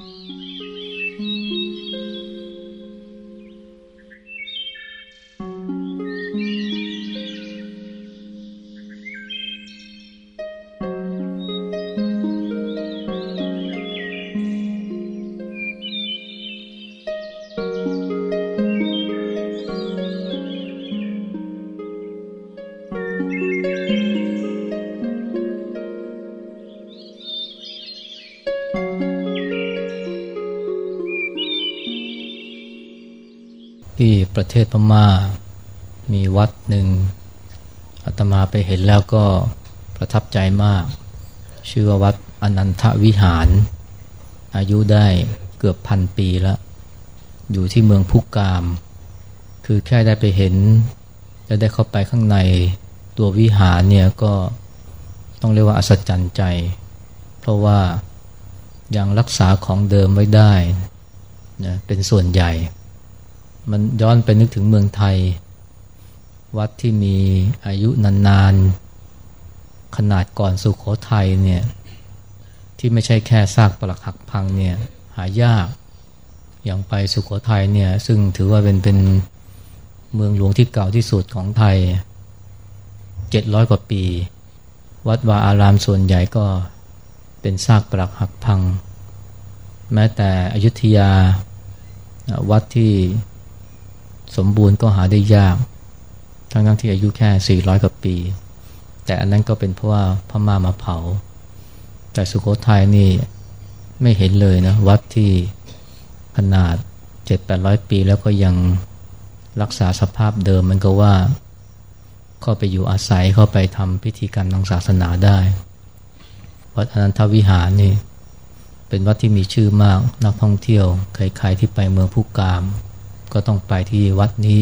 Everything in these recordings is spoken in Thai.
ที่ ประเทศพม่า มีวัดหนึ่งอาตมาไปเห็นแล้วก็ประทับใจมาก ชื่อว่าวัดอนันทวิหาร อายุได้เกือบพันปีแล้ว อยู่ที่เมืองพุกกาม คือแค่ได้ไปเห็นและได้เข้าไปข้างในตัววิหารเนี่ยก็ต้องเรียกว่าอัศจรรย์ใจ เพราะว่ายังรักษาของเดิมไว้ได้นะเป็นส่วนใหญ่ มันย้อนไปนึกถึงเมืองไทย วัดที่มีอายุนานๆ ขนาดก่อนสุขโขทัยเนี่ยที่ไม่ใช่แค่ซากปรักหักพังเนี่ยหายากอย่างไปสุขโขทัยเนี่ยซึ่งถือว่าเป็นเป็นเมืองหลวงที่เก่าที่สุดของไทยเจ็ดร้อยกว่าปี วัดวาอารามส่วนใหญ่ก็เป็นซากปรักหักพัง แม้แต่อยุธยาวัดที่ สมบูรณ์ก็หาได้ยาก ทั้งทั้งที่อายุแค่ 400 กว่าปี แต่อันนั้นก็เป็นเพราะว่าพม่ามาเผา แต่สุโขทัยนี่ไม่เห็นเลยนะ วัดที่ขนาด 7-800 ปีแล้วก็ยังรักษาสภาพเดิมมันก็ว่าเข้าไปอยู่อาศัยเข้าไปทำพิธีกรรมทางศาสนาได้ วัดอนันทวิหารนี่เป็นวัดที่มีชื่อมากนักท่องเที่ยวใครๆที่ไปเมืองผู้กาม ก็ต้องไปที่วัดนี้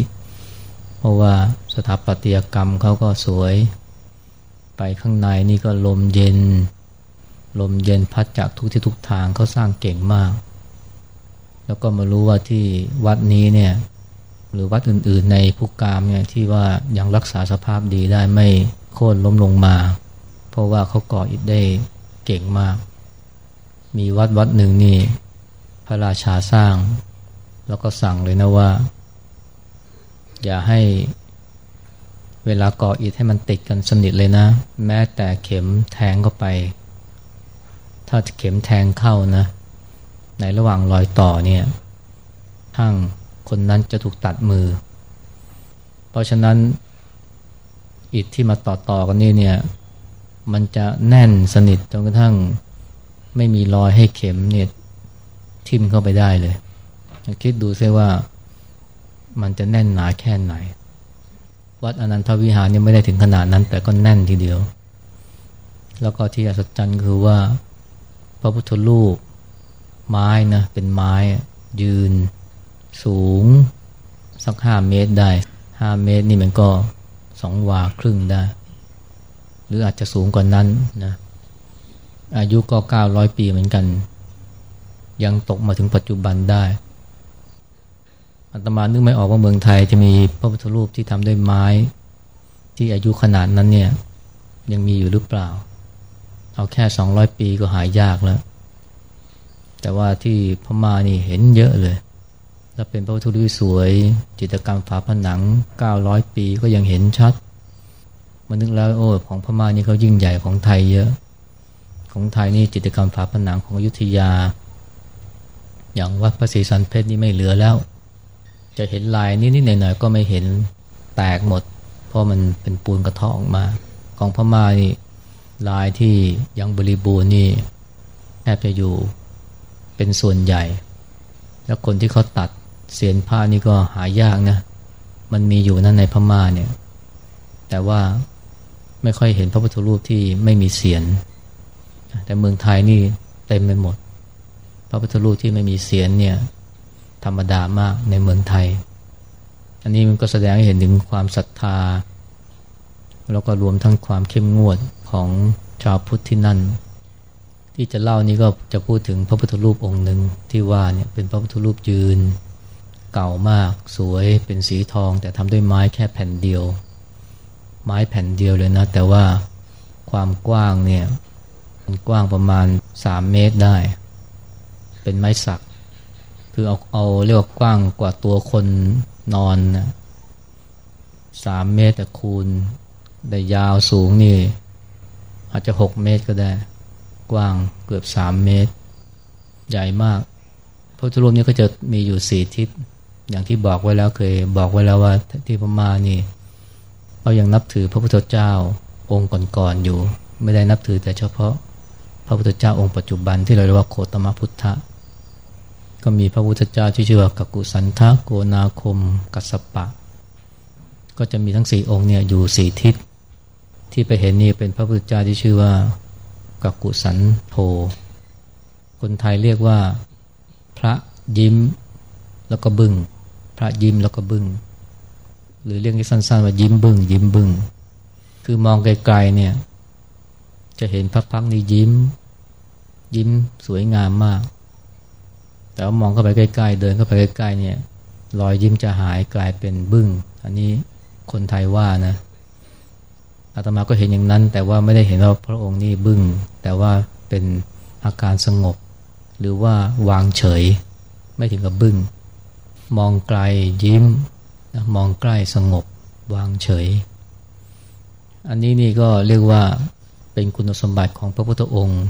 เพราะว่าสถาปัตยกรรมเขาก็สวย ไปข้างในนี่ก็ลมเย็น ลมเย็นพัดจากทุกที่ทุกทางเขาสร้างเก่งมาก แล้วก็มารู้ว่าที่วัดนี้เนี่ยหรือวัดอื่นๆในภูกามเนี่ยที่ว่ายังรักษาสภาพดีได้ไม่โค่นล้มลงมา เพราะว่าเขาก่ออิฐได้เก่งมาก มีวัดวัดหนึ่งนี่พระราชาสร้าง แล้วก็สั่งเลยนะว่า อย่าให้เวลาก่ออิฐให้มันติดกันสนิทเลยนะ แม้แต่เข็มแทงเข้าไป ถ้าเข็มแทงเข้านะ ในระหว่างรอยต่อเนี่ยทั้งคนนั้นจะถูกตัดมือ เพราะฉะนั้นอิฐที่มาต่อต่อกันนี่เนี่ย มันจะแน่นสนิทจนกระทั่งไม่มีรอยให้เข็มเนี่ยทิ่มเข้าไปได้เลย คิดดูซิว่ามันจะแน่นหนาแค่ไหน วัดอนันทวิหารเนี่ยไม่ได้ถึงขนาดนั้น แต่ก็แน่นทีเดียว แล้วก็ที่อัศจรรย์คือว่า พระพุทธรูปไม้นะเป็นไม้ ยืน สูง สักห้าเมตรได้ห้าเมตรนี่มันก็สองวาครึ่งได้ หรืออาจจะสูงกว่านั้นนะอายุก็เก้าร้อยปีเหมือนกัน ยังตกมาถึงปัจจุบันได้ อัตมานึกไม่ออกว่าเมืองไทยจะมีพระพุทธรูปที่ทำด้วยไม้ ที่อายุขนาดนั้นเนี่ย ยังมีอยู่หรือเปล่า เอาแค่สองร้อยปีก็หายยากแล้ว แต่ว่าที่พม่านี่เห็นเยอะเลย แล้วเป็นพระพุทธรูปสวย จิตรกรรมฝาผนังเก้าร้อยปีก็ยังเห็นชัดมันนึกแล้วโอ้ของพม่านี่เขายิ่งใหญ่ของไทยเยอะ ของไทยนี่จิตรกรรมฝาผนังของอยุธยา อย่างวัดพระศรีสันเพชรนี่ไม่เหลือแล้ว จะเห็นลายนิดๆหน่อยๆก็ไม่เห็นแตกหมด เพราะมันเป็นปูนกระเทาะออกมา ของพม่านี่ลายที่ยังบริบูรณ์นี่แทบจะอยู่เป็นส่วนใหญ่ แล้วคนที่เขาตัดเสียนผ้านี่ก็หายากนะ มันมีอยู่นั่นในพม่าเนี่ย แต่ว่าไม่ค่อยเห็นพระพุทธรูปที่ไม่มีเสียน แต่เมืองไทยนี่เต็มไปหมด พระพุทธรูปที่ไม่มีเสียนเนี่ย ธรรมดามากในเมืองไทย อันนี้มันก็แสดงให้เห็นถึงความศรัทธา แล้วก็รวมทั้งความเข้มงวดของชาวพุทธที่นั่น ที่จะเล่านี้ก็จะพูดถึงพระพุทธรูปองค์หนึ่งที่ว่าเนี่ยเป็นพระพุทธรูปยืน เก่ามากสวยเป็นสีทอง แต่ทำด้วยไม้แค่แผ่นเดียว ไม้แผ่นเดียวเลยนะ แต่ว่าความกว้างเนี่ยมันกว้างประมาณ 3 เมตรได้ เป็นไม้สัก คือเอาเอาเรียกว่ากว้างกว่าตัวคนนอนนะสามเมตรแต่คูณได้ยาวสูงนี่ อาจจะหกเมตรก็ได้ กว้างเกือบสามเมตร ใหญ่มากพระพุทธรูปนี้ก็จะมีอยู่สี่ทิศ อย่างที่บอกไว้แล้วเคยบอกไว้แล้วว่าที่พม่านี่เรายังนับถือพระพุทธเจ้าองค์ก่อนๆอยู่ ไม่ได้นับถือแต่เฉพาะ พระพุทธเจ้าองค์ปัจจุบันที่เราเรียกว่าโคตมพุทธะ ก็มีพระพุทธเจ้าที่ชื่อว่ากักุสันทะโกนาคม กัสปะ ก็จะมีทั้งสี่องค์เนี่ยอยู่สี่ทิศ ที่ไปเห็นนี่เป็นพระพุทธเจ้าที่ชื่อว่ากักุสันโธคนไทยเรียกว่า พระยิ้มแล้วก็บึง้งพระยิ้มแล้วก็บึง้งหรือเรียกสั้นๆว่ายิ้มบึง้งยิ้มบึง้งคือมองไกลๆเนี่ยจะเห็นพระพักนี้ยิ้ม ยิ้มสวยงามมาก แต่ว่ามองเข้าไปใกล้ๆ เดินเข้าไปใกล้ๆเนี่ยรอยยิ้มจะหายกลายเป็นบึง้ง อันนี้คนไทยว่านะอาตมาก็เห็นอย่างนั้น แต่ว่าไม่ได้เห็นว่าพระองค์นี่บึง้ง แต่ว่าเป็นอาการสงบ หรือว่าวางเฉย ไม่ถึงกับบึง้ง มองไกลยิ้มมองใกล้สงบ วางเฉย อันนี้นี่ก็เรียกว่าเป็นคุณสมบัติของพระพุทธองค์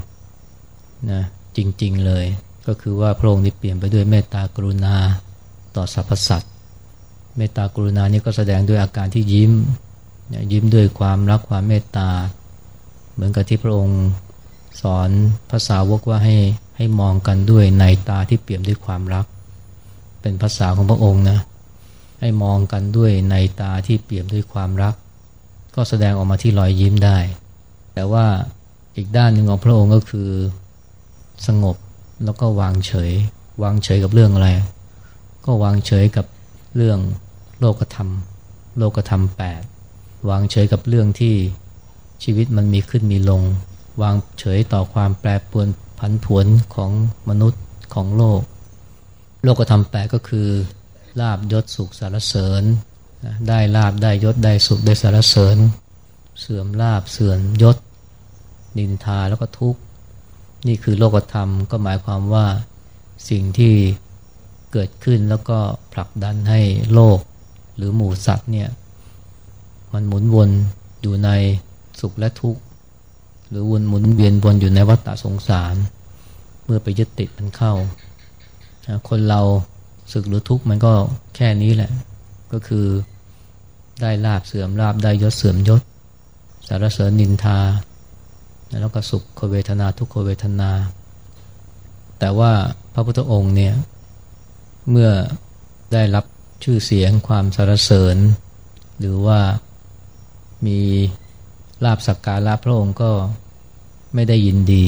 นะจริง ๆ เลย ก็คือว่าพระองค์นี้เปลี่ยนไปด้วยเมตตากรุณาต่อสรรพสัตว์เมตตากรุณานี่ก็แสดงด้วยอาการที่ยิ้มยิ้มด้วยความรักความเมตตา เหมือนกับที่พระองค์สอนภาษาวกว่าให้ให้มองกันด้วยในตาที่เปี่ยมด้วยความรัก เป็นภาษาของพระองค์นะให้มองกันด้วยในตาที่เปี่ยมด้วยความรัก ก็แสดงออกมาที่รอยยิ้มได้ แต่ว่าอีกด้านหนึ่งของพระองค์ก็คือสงบ แล้วก็วางเฉย วางเฉยกับเรื่องอะไร ก็วางเฉยกับเรื่องโลกธรรม โลกธรรมแปดวางเฉยกับเรื่องที่ชีวิตมันมีขึ้นมีลง วางเฉยต่อความแปรปรวนผันผวนของมนุษย์ของโลก โลกธรรมแปลก็คือลาบยศสุขสารเสริญ ได้ลาบได้ยศได้สุขได้สารเสริญ เสื่อมลาบเสื่อมยศ นินทาแล้วก็ทุกข์ นี่คือโลกธรรมก็หมายความว่าสิ่งที่เกิดขึ้นแล้วก็ผลักดันให้โลกหรือหมู่สัตว์เนี่ยมันหมุนวนอยู่ในสุขและทุกข์ หรือวนหมุนเวียนวนอยู่ในวัฏฏะสงสาร เมื่อไปยึดติดมันเข้า คนเราสึกหรือทุกข์มันก็แค่นี้แหละ ก็คือได้ลาบเสื่อมลาบได้ยศเสื่อมยศ สารเสริญนินทา แล้วก็สุขเวทนาทุกขเวทนา แต่ว่าพระพุทธองค์เนี่ยเมื่อได้รับชื่อเสียงความสารเสริญ หรือว่ามีลาบสักการะพระองค์ก็ไม่ได้ยินดี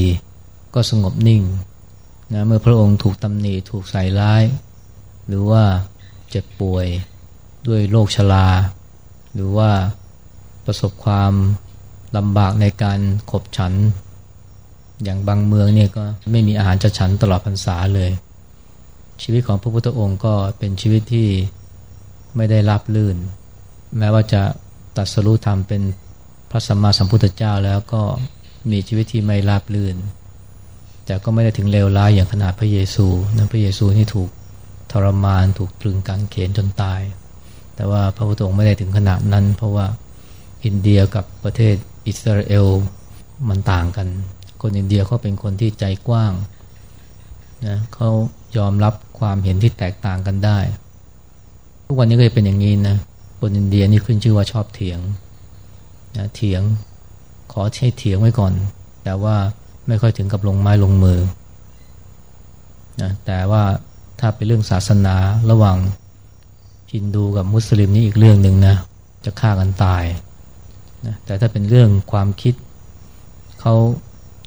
ก็สงบนิ่งนะเมื่อพระองค์ถูกตำหนิถูกใส่ร้าย หรือว่าเจ็บป่วยด้วยโรคชราหรือว่าประสบความ ลำบากในการขบฉัน อย่างบางเมืองเนี่ยก็ไม่มีอาหารจะฉันตลอดพรรษาเลย ชีวิตของพระพุทธองค์ก็เป็นชีวิตที่ไม่ได้รับลื่น แม้ว่าจะตัดสรุธรรมเป็นพระสัมมาสัมพุทธเจ้าแล้วก็มีชีวิตที่ไม่ราบลื่น แต่ก็ไม่ได้ถึงเลวร้ายอย่างขนาดพระเยซูนะพระเยซูนี่ถูกทรมานถูกตรึงกางเขนจนตาย แต่ว่าพระพุทธองค์ไม่ได้ถึงขนาดนั้น เพราะว่าอินเดียกับประเทศ อิสราเอลมันต่างกัน คนอินเดียเขาเป็นคนที่ใจกว้างนะเขายอมรับความเห็นที่แตกต่างกันได้ ทุกวันนี้ก็เป็นอย่างนี้นะคนอินเดียนี่ขึ้นชื่อว่าชอบเถียงนะเถียงขอใช้เถียงไว้ก่อน แต่ว่าไม่ค่อยถึงกับลงไม้ลงมือนะแต่ว่าถ้าเป็นเรื่องศาสนาระหว่างฮินดูกับมุสลิมนี่อีกเรื่องหนึ่งนะจะฆ่ากันตาย นะแต่ถ้าเป็นเรื่องความคิดเขา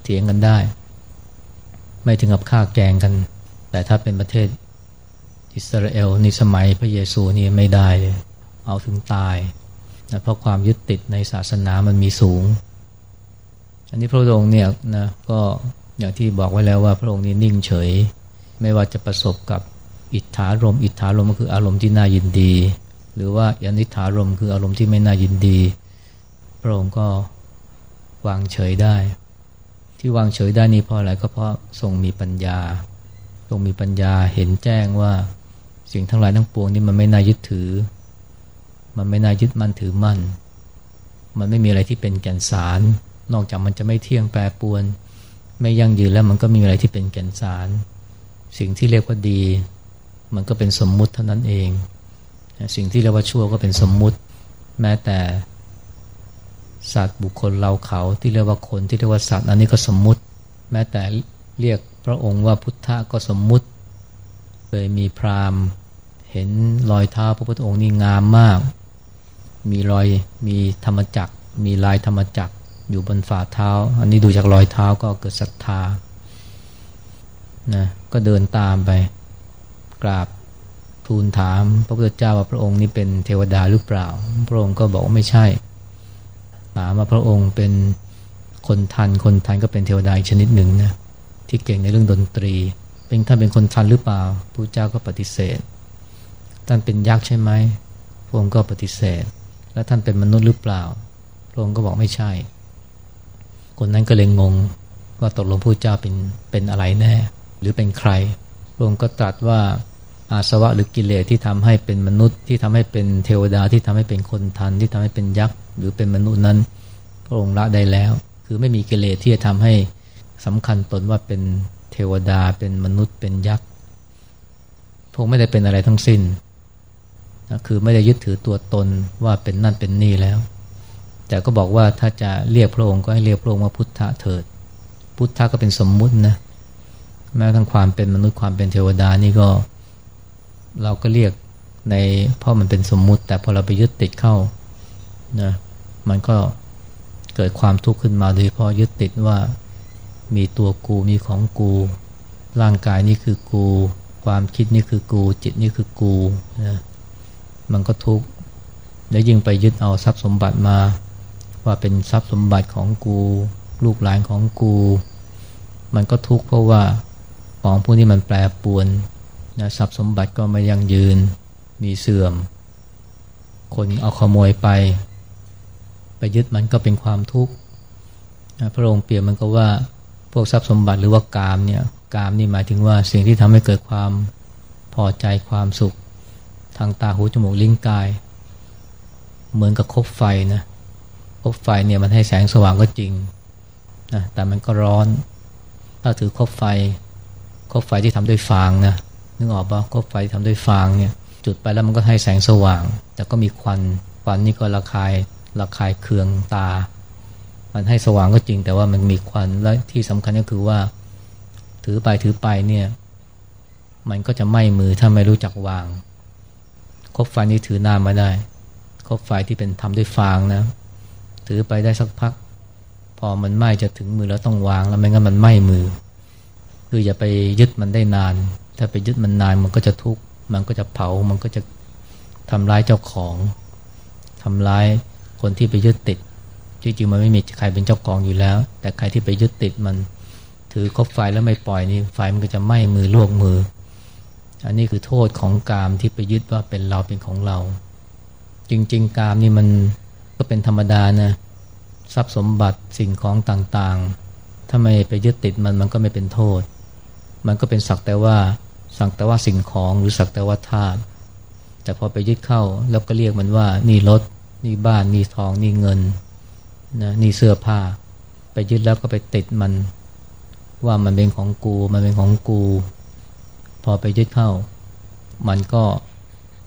เถียงกันได้ ไม่ถึงกับฆ่าแกงกัน แต่ถ้าเป็นประเทศอิสราเอลในสมัยพระเยซูนี่ไม่ได้เอาถึงตายนะเพราะความยึดติดในศาสนามันมีสูง อันนี้พระองค์เนี่ยนะก็อย่างที่บอกไว้แล้วว่าพระองค์นี้นิ่งเฉย ไม่ว่าจะประสบกับอิทธารม อิทธารมก็คืออารมณ์ที่น่ายินดี หรือว่าอนิธารมคืออารมณ์ที่ไม่น่ายินดี พระองค์ก็วางเฉยได้ ที่วางเฉยได้นี่เพราะอะไรก็เพราะทรงมีปัญญา ทรงมีปัญญาเห็นแจ้งว่าสิ่งทั้งหลายทั้งปวงนี่มันไม่น่ายึดถือ มันไม่น่ายึดมั่นถือมั่น มันไม่มีอะไรที่เป็นแก่นสาร นอกจากมันจะไม่เที่ยงแปรปวน ไม่ยั่งยืนแล้วมันก็มีอะไรที่เป็นแก่นสาร สิ่งที่เรียกว่าดี มันก็เป็นสมมุติเท่านั้นเอง สิ่งที่เรียกว่าชั่วก็เป็นสมมุติ แม้แต่ สัตว์บุคคลเราเขาที่เรียกว่าคนที่เรียกว่าสัตว์ อันนี้ก็สมมุติ แม้แต่เรียกพระองค์ว่าพุทธะก็สมมุติเคยมีพราหมณ์ เห็นรอยเท้าพระพุทธองค์นี่งามมาก มีรอยมีธรรมจักร มีลายธรรมจักรอยู่บนฝ่าเท้า อันนี้ดูจากรอยเท้าก็เกิดศรัทธานะก็เดินตามไปกราบทูลถาม พระพุทธเจ้าว่าพระองค์นี้เป็นเทวดาหรือเปล่า พระองค์ก็บอกว่าไม่ใช่ ถามว่าพระองค์เป็นคนทัน คนทันก็เป็นเทวดาชนิดหนึ่งนะที่เก่งในเรื่องดนตรี เป็นท่านเป็นคนทันหรือเปล่าพระเจ้าก็ปฏิเสธ ท่านเป็นยักษ์ใช่ไหมพระองค์ก็ปฏิเสธ แล้วท่านเป็นมนุษย์หรือเปล่า พระองค์ก็บอกไม่ใช่ คนนั้นก็เลยงงว่าตกลงพระเจ้าเป็นเป็นอะไรแน่ หรือเป็นใคร พระองค์ก็ตรัสว่า อาสวะหรือกิเลสที่ทำให้เป็นมนุษย์ ที่ทำให้เป็นเทวดาที่ทำให้เป็นคนทัน ที่ทำให้เป็นยักษ์หรือเป็นมนุษย์นั้นพระองค์ละได้แล้ว คือไม่มีกิเลสที่จะทำให้สำคัญตนว่าเป็นเทวดาเป็นมนุษย์เป็นยักษ์พระองค์ไม่ได้เป็นอะไรทั้งสิ้นคือไม่ได้ยึดถือตัวตนว่าเป็นนั่นเป็นนี่แล้ว แต่ก็บอกว่าถ้าจะเรียกพระองค์ก็ให้เรียกพระองค์ว่าพุทธะเถิด พุทธะก็เป็นสมมุตินะแม้ทั้งความเป็นมนุษย์ความเป็นเทวดานี่ก็ เราก็เรียกในเพราะมันเป็นสมมุติ แต่พอเราไปยึดติดเข้านะมันก็เกิดความทุกข์ขึ้นมาโดยเพราะยึดติดว่ามีตัวกูมีของกู ร่างกายนี่คือกู ความคิดนี่คือกู จิตนี่คือกูนะมันก็ทุกข์แล้วยิ่งไปยึดเอาทรัพย์สมบัติมา ว่าเป็นทรัพย์สมบัติของกู ลูกหลานของกู มันก็ทุกข์เพราะว่าของพวกนี้มันแปรปวน นะทรัพย์สมบัติก็ไม่ยั่งยืนมีเสื่อม คนเอาขโมยไป ไปยึดมันก็เป็นความทุกข์นะพระองค์เปรียบมันก็ว่าพวกทรัพย์สมบัติหรือว่ากามเนี่ยกามนี่หมายถึงว่าสิ่งที่ทำให้เกิดความพอใจความสุข ทางตาหูจมูกลิ้นกาย เหมือนกับคบไฟนะคบไฟเนี่ยมันให้แสงสว่างก็จริงนะแต่มันก็ร้อน ถ้าถือคบไฟคบไฟที่ทำด้วยฟางนะ นึกออกปะก็ไฟทำด้วยฟางเนี่ยจุดไปแล้วมันก็ให้แสงสว่าง แต่ก็มีควันควันนี่ก็ระคายระคายเคืองตา มันให้สว่างก็จริง แต่ว่ามันมีควันและที่สำคัญก็คือว่า ถือไปถือไปเนี่ยมันก็จะไหม้มือถ้าไม่รู้จักวาง คบไฟนี้ถือน้ามาได้ คบไฟที่เป็นทำด้วยฟางนะ ถือไปได้สักพัก พอมันไหม้จะถึงมือแล้วต้องวางแล้วไม่งั้นมันไหม้มือ คืออย่าไปยึดมันได้นาน ถ้าไปยึดมันนานมันก็จะทุกข์มันก็จะเผา มันก็จะทำร้ายเจ้าของทำร้ายคนที่ไปยึดติดจริงๆมันไม่มีใครเป็นเจ้าของอยู่แล้ว แต่ใครที่ไปยึดติดมันถือคบไฟแล้วไม่ปล่อยนี่ไฟมันก็จะไหม้มือลวกมือ อันนี้คือโทษของกามที่ไปยึดว่าเป็นเราเป็นของเรา จริง ๆ กามนี่มันก็เป็นธรรมดานะทรัพย์สมบัติสิ่งของต่างๆ ถ้าไม่ไปยึดติดมันมันก็ไม่เป็นโทษ มันก็เป็นสักแต่ว่า สักแต่ว่าสิ่งของหรือสักแต่ว่าธาตุแต่พอไปยึดเข้าแล้วก็เรียกมันว่านี่รถนี่บ้านนี่ทองนี่เงินนะนี่เสื้อผ้า ไปยึดแล้วก็ไปติดมัน ว่ามันเป็นของกู มันเป็นของกู พอไปยึดเข้า มันก็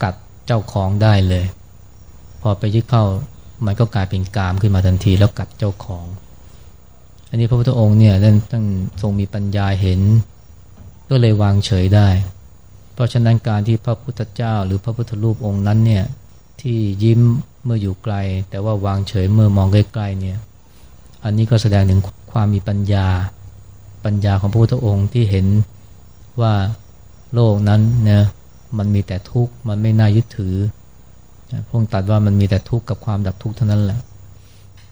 กัดเจ้าของได้เลย พอไปยึดเข้า มันก็กลายเป็นกามขึ้นมาทันทีแล้วกัดเจ้าของ อันนี้พระพุทธองค์เนี่ยท่านท่านทรงมีปัญญาเห็น ก็เลยวางเฉยได้ เพราะฉะนั้นการที่พระพุทธเจ้า หรือพระพุทธรูปองค์นั้นเนี่ยที่ยิ้มเมื่ออยู่ไกล แต่ว่าวางเฉยเมื่อมองใกล้ๆเนี่ยอันนี้ก็แสดงถึงความมีปัญญาปัญญาของพระพุทธองค์ที่เห็นว่าโลกนั้นเนี่ยมันมีแต่ทุกข์มันไม่น่ายึดถือพระองค์ตัดว่ามันมีแต่ทุกข์กับความดับทุกข์เท่านั้นแหละ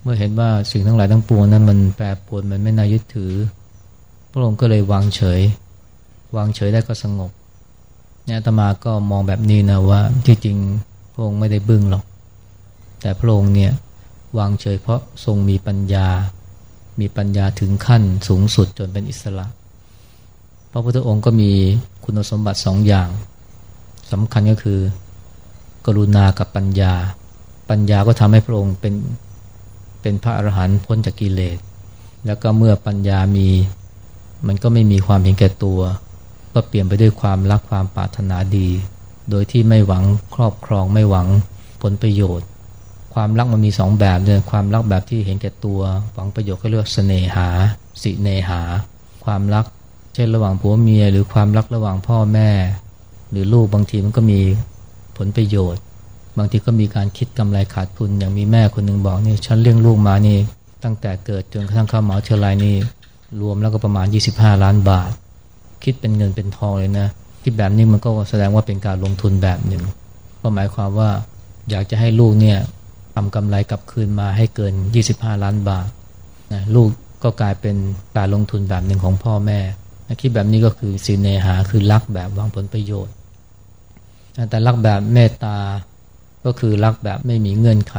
เมื่อเห็นว่าสิ่งทั้งหลายทั้งปวงนั้นมันแปรปรวนมันไม่น่ายึดถือ พระองค์ก็เลยวางเฉย วางเฉยได้ก็สงบเนี่ยตมาก็มองแบบนี้นะว่าที่จริงพระองค์ไม่ได้บึ้งหรอก แต่พระองค์เนี่ยวางเฉยเพราะทรงมีปัญญา มีปัญญาถึงขั้นสูงสุดจนเป็นอิสระ พระพุทธองค์ก็มีคุณสมบัติสองอย่างสำคัญก็คือ กรุณากับปัญญา ปัญญาก็ทำให้พระองค์เป็นเป็นพระอรหันต์พ้นจากกิเลส แล้วก็เมื่อปัญญามี มันก็ไม่มีความเห็นแก่ตัว ก็เปลี่ยนไปด้วยความรักความปรารถนาดี โดยที่ไม่หวังครอบครองไม่หวังผลประโยชน์ ความรักมันมีสองแบบเลยความรักแบบที่เห็นแก่ตัว หวังประโยชน์ก็เรียกเสน่หา สิเนหา ความรัก เช่นระหว่างผัวเมียหรือความรักระหว่างพ่อแม่ หรือลูกบางทีมันก็มีผลประโยชน์ บางทีก็มีการคิดกำไรขาดทุนอย่างมีแม่คนหนึ่งบอกนี่ฉันเลี้ยงลูกมานี่ตั้งแต่เกิดจนกระทั่งเข้ามหาวิทยาลัยนี่รวมแล้วก็ประมาณ 25 ล้านบาท คิดเป็นเงินเป็นทองเลยนะคิดแบบนี้มันก็แสดงว่าเป็นการลงทุนแบบหนึ่งก็หมายความว่าอยากจะให้ลูกเนี่ยทำกำไรกลับคืนมาให้เกิน 25 ล้านบาทนะลูกก็กลายเป็นการลงทุนแบบหนึ่งของพ่อแม่คิดแบบนี้ก็คือสีเนหาคือรักแบบวางผลประโยชน์ แต่รักแบบเมตตาก็คือรักแบบไม่มีเงื่อนไข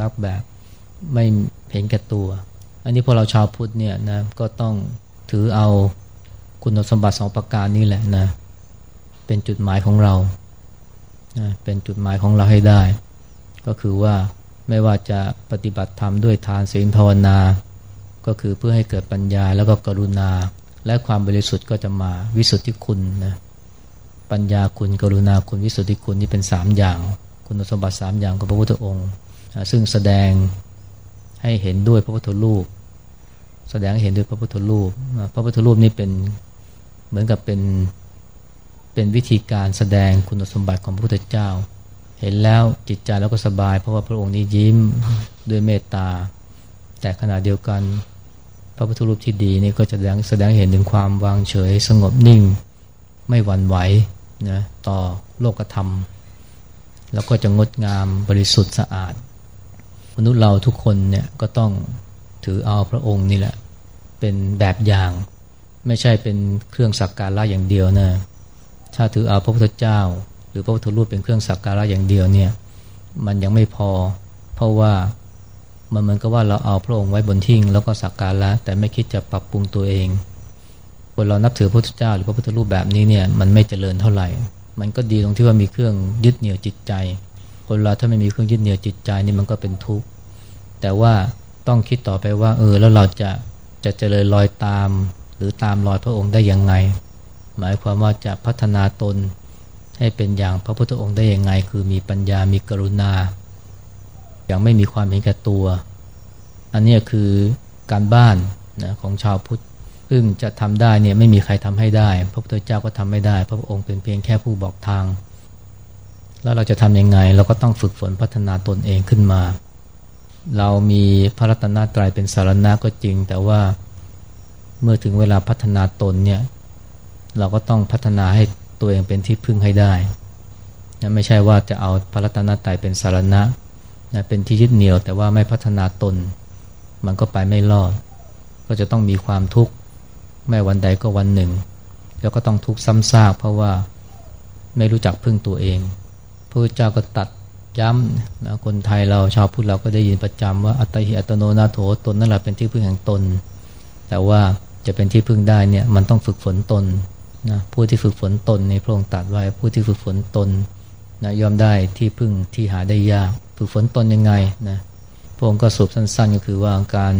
รักแบบไม่เห็นแก่ตัว อันนี้พอเราชาวพุทธเนี่ยนะก็ต้องถือเอา คุณสมบัติสองประการนี้แหละนะ เป็นจุดหมายของเรานะเป็นจุดหมายของเราให้ได้ ก็คือว่าไม่ว่าจะปฏิบัติธรรมด้วยทานศีลภาวนา ก็คือเพื่อให้เกิดปัญญาแล้วก็กรุณา และความบริสุทธิ์ก็จะมาวิสุทธิคุณนะปัญญาคุณกรุณาคุณวิสุทธิคุณนี่เป็นสามอย่าง คุณสมบัติสามอย่างของพระพุทธองค์ ซึ่งแสดงให้เห็นด้วยพระพุทธรูป แสดงให้เห็นด้วยพระพุทธรูป พระพุทธรูปนี่เป็น เหมือนกับเป็นเป็นวิธีการแสดงคุณสมบัติของพระพุทธเจ้า เห็นแล้วจิตใจแล้วก็สบาย เพราะว่าพระองค์นี้ยิ้มด้วยเมตตา แต่ขณะเดียวกัน พระพุทธรูปที่ดีนี่ก็จะแสดงแสดงเห็นถึงความวางเฉย สงบนิ่ง ไม่หวั่นไหวนะต่อโลกธรรม แล้วก็จะงดงามบริสุทธิ์สะอาด มนุษย์เราทุกคนเนี่ยก็ต้องถือเอาพระองค์นี่แหละ เป็นแบบอย่าง ไม่ใช่เป็นเครื่องสักการะอย่างเดียวนะถ้าถือเอาพระพุทธเจ้า หรือพระพุทธรูปเป็นเครื่องสักการะอย่างเดียวเนี่ยมันยังไม่พอ เพราะว่ามันเหมือนกับว่าเราเอาพระองค์ไว้บนทิ้งแล้วก็สักการะแต่ไม่คิดจะปรับปรุงตัวเองคนเรานับถือพระพุทธเจ้าหรือพระพุทธรูปแบบนี้เนี่ยมันไม่เจริญเท่าไหร่ มันก็ดีตรงที่ว่ามีเครื่องยึดเหนี่ยวจิตใจ คนเราถ้าไม่มีเครื่องยึดเหนี่ยวจิตใจนี่มันก็เป็นทุกข์แต่ว่าต้องคิดต่อไปว่าเออแล้วเราจะจะเจริญรอยตาม หรือตามรอยพระองค์ได้ยังไง หมายความว่าจะพัฒนาตนให้เป็นอย่างพระพุทธองค์ได้ยังไง คือมีปัญญามีกรุณา อย่างไม่มีความเห็นแก่ตัว อันนี้คือการบ้านนะของชาวพุทธซึ่งจะทำได้เนี่ยไม่มีใครทำให้ได้ พระพุทธเจ้าก็ทำไม่ได้ พระองค์เป็นเพียงแค่ผู้บอกทาง แล้วเราจะทำยังไงเราก็ต้องฝึกฝนพัฒนาตนเองขึ้นมา เรามีพระรัตนตรัยเป็นสารณะก็จริง แต่ว่า เมื่อถึงเวลาพัฒนาตนเนี่ยเราก็ต้องพัฒนาให้ตัวเองเป็นที่พึ่งให้ได้ไม่ใช่ว่าจะเอาพระรัตนตรัยเป็นสารณะนะเป็นที่ยึดเหนี่ยวแต่ว่าไม่พัฒนาตน มันก็ไปไม่รอด ก็จะต้องมีความทุกข์ไม่วันใดก็วันหนึ่ง แล้วก็ต้องทุกข์ซ้ำซากเพราะว่าไม่รู้จักพึ่งตัวเองพระเจ้าก็ตัดย้ำนะคนไทยเราชาวพุทธเราก็ได้ยินประจำว่าอัตหิอัตโนนาโถตนนั่นแหละเป็นที่พึ่งแห่งตน แต่ว่า จะเป็นที่พึ่งได้เนี่ยมันต้องฝึกฝนตนนะผู้ที่ฝึกฝนตนในพระองค์ตัดไว้ผู้ที่ฝึกฝนตนนะยอมได้ที่พึ่งที่หาได้ยาก ฝึกฝนตนยังไงนะพระองค์ก็สรุปสั้นๆ ก็คือว่าการ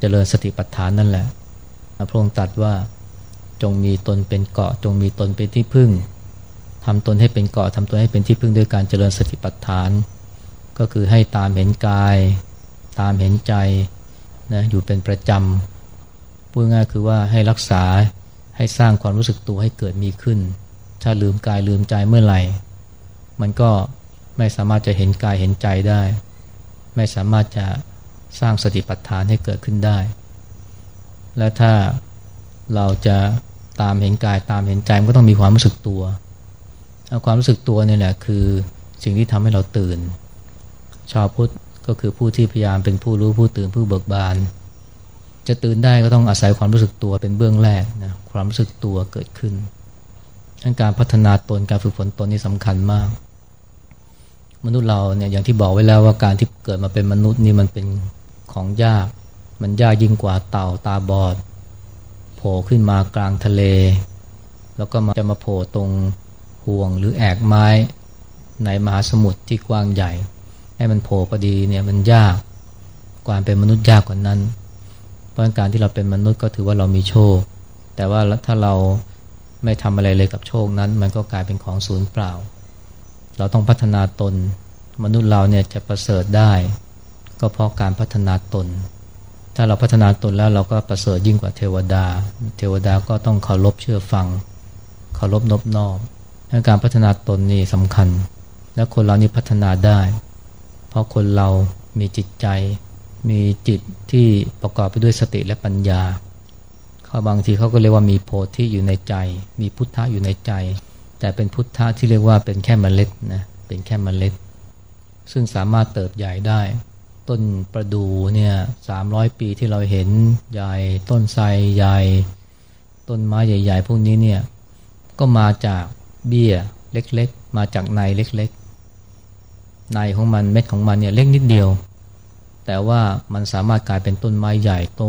เจริญสติปัฏฐานนั่นแหละพระองค์ตรัสว่าจงมีตนเป็นเกาะ จงมีตนเป็นที่พึ่งทำตนให้เป็นเกาะทำตนให้เป็นที่พึ่งด้วยการเจริญสติปัฏฐาน ก็คือให้ตามเห็นกาย ตามเห็นใจนะอยู่เป็นประจำ พูดง่ายคือว่าให้รักษาให้สร้างความรู้สึกตัวให้เกิดมีขึ้น ถ้าลืมกายลืมใจเมื่อไหร่ มันก็ไม่สามารถจะเห็นกายเห็นใจได้ ไม่สามารถจะสร้างสติปัฏฐานให้เกิดขึ้นได้ และถ้าเราจะตามเห็นกายตามเห็นใจมันก็ต้องมีความรู้สึกตัวความรู้สึกตัวนี่แหละคือสิ่งที่ทำให้เราตื่น ชาวพุทธก็คือผู้ที่พยายามเป็นผู้รู้ผู้ตื่นผู้เบิกบาน จะตื่นได้ก็ต้องอาศัยความรู้สึกตัวเป็นเบื้องแรกนะความรู้สึกตัวเกิดขึ้นการพัฒนาตนการฝึกฝนตนนี่สำคัญมาก มนุษย์เราเนี่ยอย่างที่บอกไว้แล้วว่าการที่เกิดมาเป็นมนุษย์นี่มันเป็นของยาก มันยากยิ่งกว่าเต่าตาบอดโผล่ขึ้นมากลางทะเล แล้วก็มาจะมาโผล่ตรงห่วงหรือแอกไม้ในมหาสมุทรที่กว้างใหญ่ ให้มันโผล่พอดีเนี่ยมันยาก ความเป็นมนุษย์ยากกว่านั้น ราะการที่เราเป็นมนุษย์ก็ถือว่าเรามีโชค แต่ว่าถ้าเราไม่ทำอะไรเลยกับโชคนั้น มันก็กลายเป็นของศูนย์เปล่า เราต้องพัฒนาตน มนุษย์เราเนี่ยจะประเสริฐได้ ก็เพราะการพัฒนาตน ถ้าเราพัฒนาตนแล้วเราก็ประเสริฐยิ่งกว่าเทวดา เทวดาก็ต้องเคารพเชื่อฟังเคารพนบนอบการพัฒนาตนนี่สำคัญ และคนเรานี่พัฒนาได้ เพราะคนเรามีจิตใจ มีจิตที่ประกอบไปด้วยสติและปัญญาเขาบางทีเขาก็เรียกว่ามีโพธิอยู่ในใจ มีพุทธะอยู่ในใจ แต่เป็นพุทธะที่เรียกว่าเป็นแค่เมล็ดนะเป็นแค่เมล็ด ซึ่งสามารถเติบใหญ่ได้ ต้นประดูเนี่ยสามร้อยปีที่เราเห็นใหญ่ต้นไทรใหญ่ ต้นไม้ใหญ่ ๆ พวกนี้เนี่ยก็มาจากเบี้ยเล็กๆ มาจากในเล็กๆ ในของมันเม็ดของมันเนี่ยเล็กนิดเดียว แต่ว่ามันสามารถกลายเป็นต้นไม้ใหญ่โต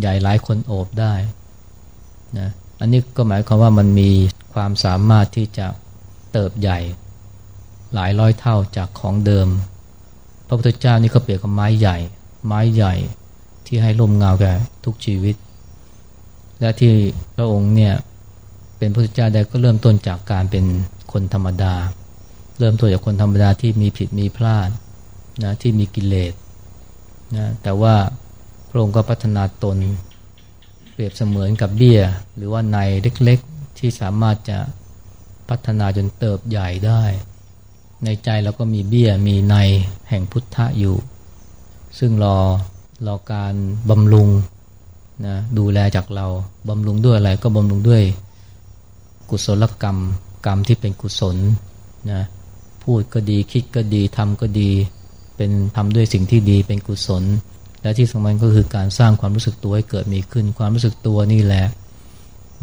ใหญ่หลายคนโอบได้นะอันนี้ก็หมายความว่ามันมีความสามารถที่จะเติบใหญ่ หลายร้อยเท่าจากของเดิม พระพุทธเจ้านี่ก็เปรียบกับไม้ใหญ่ ไม้ใหญ่ที่ให้ร่มเงาแก่ทุกชีวิต และที่พระองค์เนี่ยเป็นพระพุทธเจ้าได้ก็เริ่มต้นจากการเป็นคนธรรมดา เริ่มต้นจากคนธรรมดาที่มีผิดมีพลาด นะที่มีกิเลสนะแต่ว่าพระองค์ก็พัฒนาตน เปรียบเสมือนกับเบี้ย หรือว่าในเล็กๆ ที่สามารถจะพัฒนาจนเติบใหญ่ได้ ในใจเราก็มีเบี้ยมีในแห่งพุทธะอยู่ ซึ่งรอรอการบำรุงนะดูแลจากเราบำรุงด้วยอะไรก็บำรุงด้วยกุศลกรรม กรรมที่เป็นกุศลนะพูดก็ดีคิดก็ดีทำก็ดี เป็นทำด้วยสิ่งที่ดีเป็นกุศล และที่สำคัญก็คือการสร้างความรู้สึกตัวให้เกิดมีขึ้น ความรู้สึกตัวนี่แหละ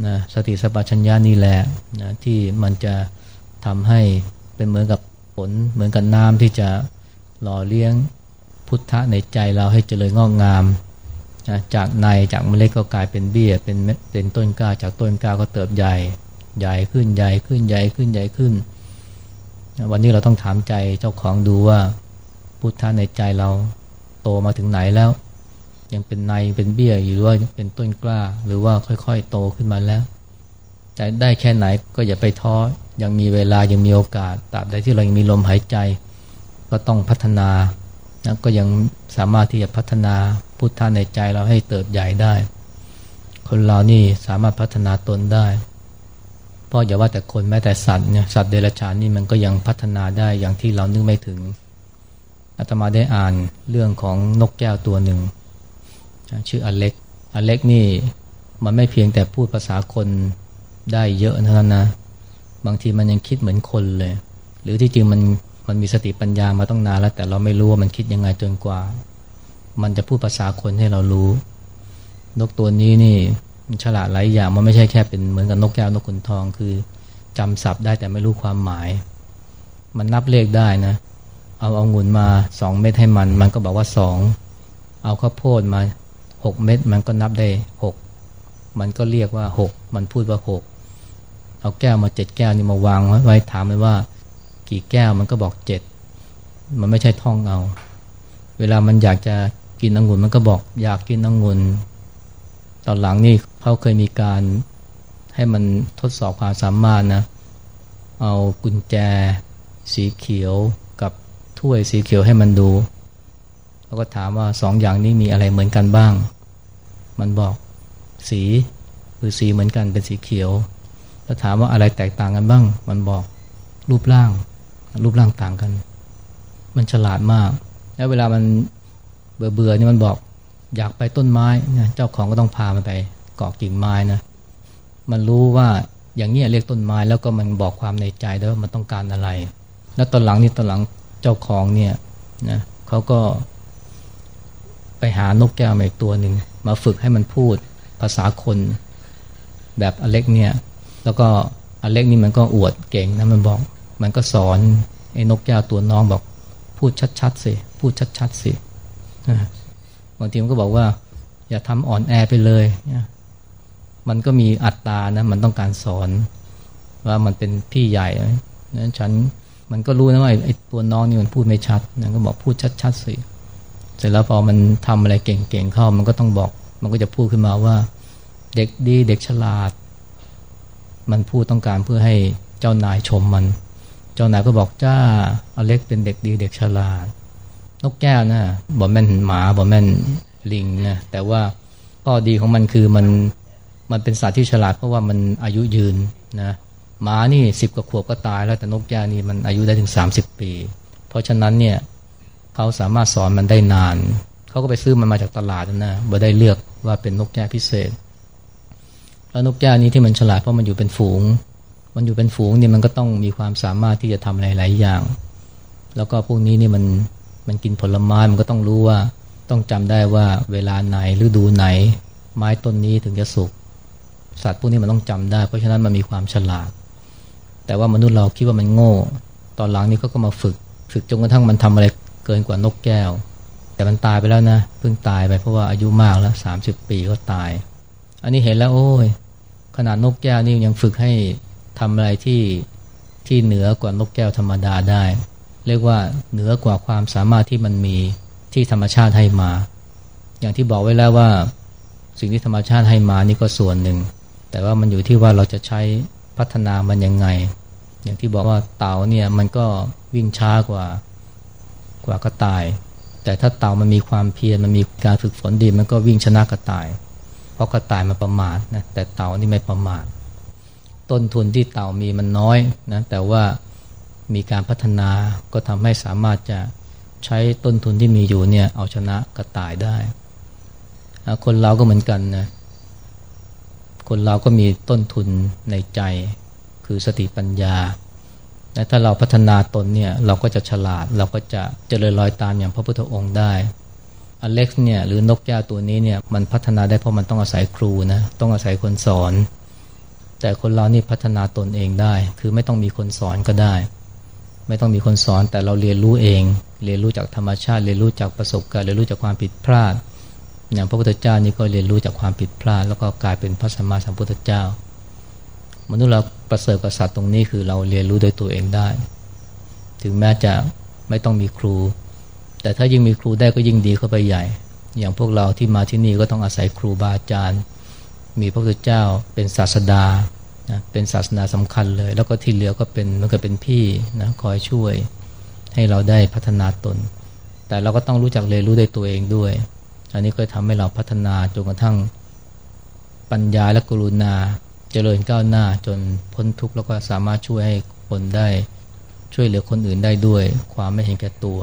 นะสติสัพชัญญานี่แหละนะที่มันจะทำให้เป็นเหมือนกับผลเหมือนกับน้ำที่จะหล่อเลี้ยงพุทธะในใจเราให้เจริญงอกงามนะจากในจากเมล็ดก็กลายเป็นเบี้ยเป็นเป็นต้นกล้าจากต้นกล้าก็เติบใหญ่ใหญ่ขึ้นใหญ่ขึ้นใหญ่ขึ้นใหญ่ขึ้น วันนี้เราต้องถามใจเจ้าของดูว่า พุทธะในใจเราโตมาถึงไหนแล้ว ยังเป็นในเป็นเบี้ยอยู่หรือว่าเป็นต้นกล้า หรือว่าค่อยๆ โตขึ้นมาแล้วใจได้แค่ไหนก็อย่าไปท้อยังมีเวลายังมีโอกาสตราบใดที่เรายังมีลมหายใจ ก็ต้องพัฒนานะก็ยังสามารถที่จะพัฒนาพุทธะในใจเราให้เติบใหญ่ได้ คนเรานี่สามารถพัฒนาตนได้เพราะอย่าว่าแต่คนแม้แต่สัตว์เนี่ยสัตว์เดรัจฉานนี่มันก็ยังพัฒนาได้อย่างที่เรานึกไม่ถึง อาตมาได้อ่านเรื่องของนกแก้วตัวหนึ่ง ชื่ออเล็ก อเล็กนี่มันไม่เพียงแต่พูดภาษาคนได้เยอะเท่านั้นนะ บางทีมันยังคิดเหมือนคนเลย หรือที่จริงมันมันมีสติปัญญามาต้องนานแล้ว แต่เราไม่รู้ว่ามันคิดยังไงจนกว่า มันจะพูดภาษาคนให้เรารู้ นกตัวนี้นี่มันฉลาดหลายอย่างมันไม่ใช่แค่เป็นเหมือนกับนกแก้วนกขุนทองคือจำศัพท์ได้แต่ไม่รู้ความหมาย มันนับเลขได้นะ เอาเอางุ่นมาสองเม็ดให้มัน มันก็บอกว่าสองเอาข้าวโพดมาหกเม็ดมันก็นับได้หกมันก็เรียกว่าหกมันพูดว่าหกเอาแก้วมาเจ็ดแก้วนี่มาวางไว้ถามมันว่า กี่แก้วมันก็บอกเจ็ดมันไม่ใช่ท่องเอา เวลามันอยากจะกินองุ่นมันก็บอกอยากกินองุ่นตอนหลังนี่เขาเคยมีการให้มันทดสอบความสามารถนะ เอากุญแจ สีเขียว ถ้วยสีเขียวให้มันดูแล้วก็ถามว่าสองอย่างนี้มีอะไรเหมือนกันบ้าง มันบอกสีคือสีเหมือนกันเป็นสีเขียว แล้วถามว่าอะไรแตกต่างกันบ้าง มันบอกรูปร่าง รูปร่างต่างกัน มันฉลาดมาก แล้วเวลามันเบื่อเบื่อนี่มันบอก อยากไปต้นไม้นะเจ้าของก็ต้องพามันไปเกาะกิ่งไม้นะมันรู้ว่าอย่างนี้เรียกต้นไม้แล้วก็มันบอกความในใจด้วยว่ามันต้องการอะไร แล้วตอนหลังนี่ตอนหลัง เจ้าของเนี่ยนะเขาก็ไปหานกแก้วมาอีกตัวหนึ่งมาฝึกให้มันพูดภาษาคนแบบอเล็กเนี่ย แล้วก็อเล็กนี่มันก็อวดเก่งนะมันบอก มันก็สอนไอ้นกแก้วตัวน้องบอก พูดชัดๆสิพูดชัดๆสิบางทีมันก็บอกว่า อย่าทำอ่อนแอไปเลยมันก็มีอัตตานะมันต้องการสอน ว่ามันเป็นพี่ใหญ่นั้นฉัน มันก็รู้นะว่าไอ้ตัวน้องนี่มันพูดไม่ชัดนะก็บอกพูดชัดๆสิเสร็จแล้วพอมันทำอะไรเก่งๆเข้า มันก็ต้องบอก มันก็จะพูดขึ้นมาว่า เด็กดีเด็กฉลาด มันพูดต้องการเพื่อให้เจ้านายชมมัน เจ้านายก็บอกจ้าอเล็กเป็นเด็กดีเด็กฉลาด นกแก้วนะบอกแม่นหมาบอกแม่นลิงนะแต่ว่าข้อดีของมันคือมันมันเป็นสัตว์ที่ฉลาดเพราะว่ามันอายุยืนนะ หมานี่สิบกว่าขวบก็ตายแล้วแต่นกแก้วนี่มันอายุได้ถึง 30 ปี เพราะฉะนั้นเนี่ยเขาสามารถสอนมันได้นาน เขาก็ไปซื้อมันมาจากตลาดนะบ่ได้เลือกว่าเป็นนกแก้วพิเศษ แล้วนกแก้วนี้ที่มันฉลาดเพราะมันอยู่เป็นฝูง มันอยู่เป็นฝูงเนี่ยมันก็ต้องมีความสามารถที่จะทำหลายๆอย่าง แล้วก็พวกนี้นี่มันมันกินผลไม้มันก็ต้องรู้ว่าต้องจำได้ว่าเวลาไหนฤดูไหน ไม้ต้นนี้ถึงจะสุกสัตว์พวกนี้มันต้องจำได้ เพราะฉะนั้นมันมีความฉลาด แต่ว่ามนุษย์เราคิดว่ามันโง่ ตอนหลังนี้เขาก็มาฝึก ฝึกจนกระทั่งมันทำอะไรเกินกว่านกแก้ว แต่มันตายไปแล้วนะ เพิ่งตายไปเพราะว่าอายุมากแล้วสามสิบปีก็ตาย อันนี้เห็นแล้วโอ้ย ขนาดนกแก้วนี่ยังฝึกให้ทำอะไรที่ที่เหนือกว่านกแก้วธรรมดาได้ เรียกว่าเหนือกว่าความสามารถที่มันมีที่ธรรมชาติให้มา อย่างที่บอกไว้แล้วว่า สิ่งที่ธรรมชาติให้มานี่ก็ส่วนหนึ่ง แต่ว่ามันอยู่ที่ว่าเราจะใช้ พัฒนามันยังไง อย่างที่บอกว่าเต่าเนี่ยมันก็วิ่งช้ากว่ากว่ากระต่าย แต่ถ้าเต่ามันมีความเพียรมันมีการฝึกฝนดีมันก็วิ่งชนะกระต่าย เพราะกระต่ายมันประมาทนะแต่เต่านี่ไม่ประมาทต้นทุนที่เต่ามีมันน้อยนะแต่ว่ามีการพัฒนาก็ทำให้สามารถจะใช้ต้นทุนที่มีอยู่เนี่ยเอาชนะกระต่ายได้ คนเราก็เหมือนกันนะ คนเราก็มีต้นทุนในใจ คือสติปัญญาและถ้าเราพัฒนาตนเนี่ยเราก็จะฉลาดเราก็จะเจริญรอยตามอย่างพระพุทธองค์ได้อเล็กซ์เนี่ยหรือนกแก้วตัวนี้เนี่ยมันพัฒนาได้เพราะมันต้องอาศัยครูนะต้องอาศัยคนสอน แต่คนเรานี่พัฒนาตนเองได้ คือไม่ต้องมีคนสอนก็ได้ ไม่ต้องมีคนสอนแต่เราเรียนรู้เอง เรียนรู้จากธรรมชาติ เรียนรู้จากประสบการณ์เรียนรู้จากความผิดพลาด อย่างพระพุทธเจ้านี่ก็เรียนรู้จากความผิดพลาด แล้วก็กลายเป็นพระสัมมาสัมพุทธเจ้ามนุษย์เราประเสริฐกษัตริย์ตรงนี้คือเราเรียนรู้โดยตัวเองได้ ถึงแม้จะไม่ต้องมีครู แต่ถ้ายิ่งมีครูได้ก็ยิ่งดีเข้าไปใหญ่ อย่างพวกเราที่มาที่นี่ก็ต้องอาศัยครูบาอาจารย์ มีพระพุทธเจ้าเป็นศาสดานะเป็นศาสนาสำคัญเลย แล้วก็ที่เหลือก็เป็นมันก็เป็นพี่นะคอยช่วยให้เราได้พัฒนาตน แต่เราก็ต้องรู้จักเรียนรู้ด้วยตัวเองด้วย อันนี้ก็ทำให้เราพัฒนาจนกระทั่งปัญญาและกรุณาเจริญก้าวหน้าจนพ้นทุกข์แล้วก็สามารถช่วยให้คนได้ช่วยเหลือคนอื่นได้ด้วย ความไม่เห็นแก่ตัว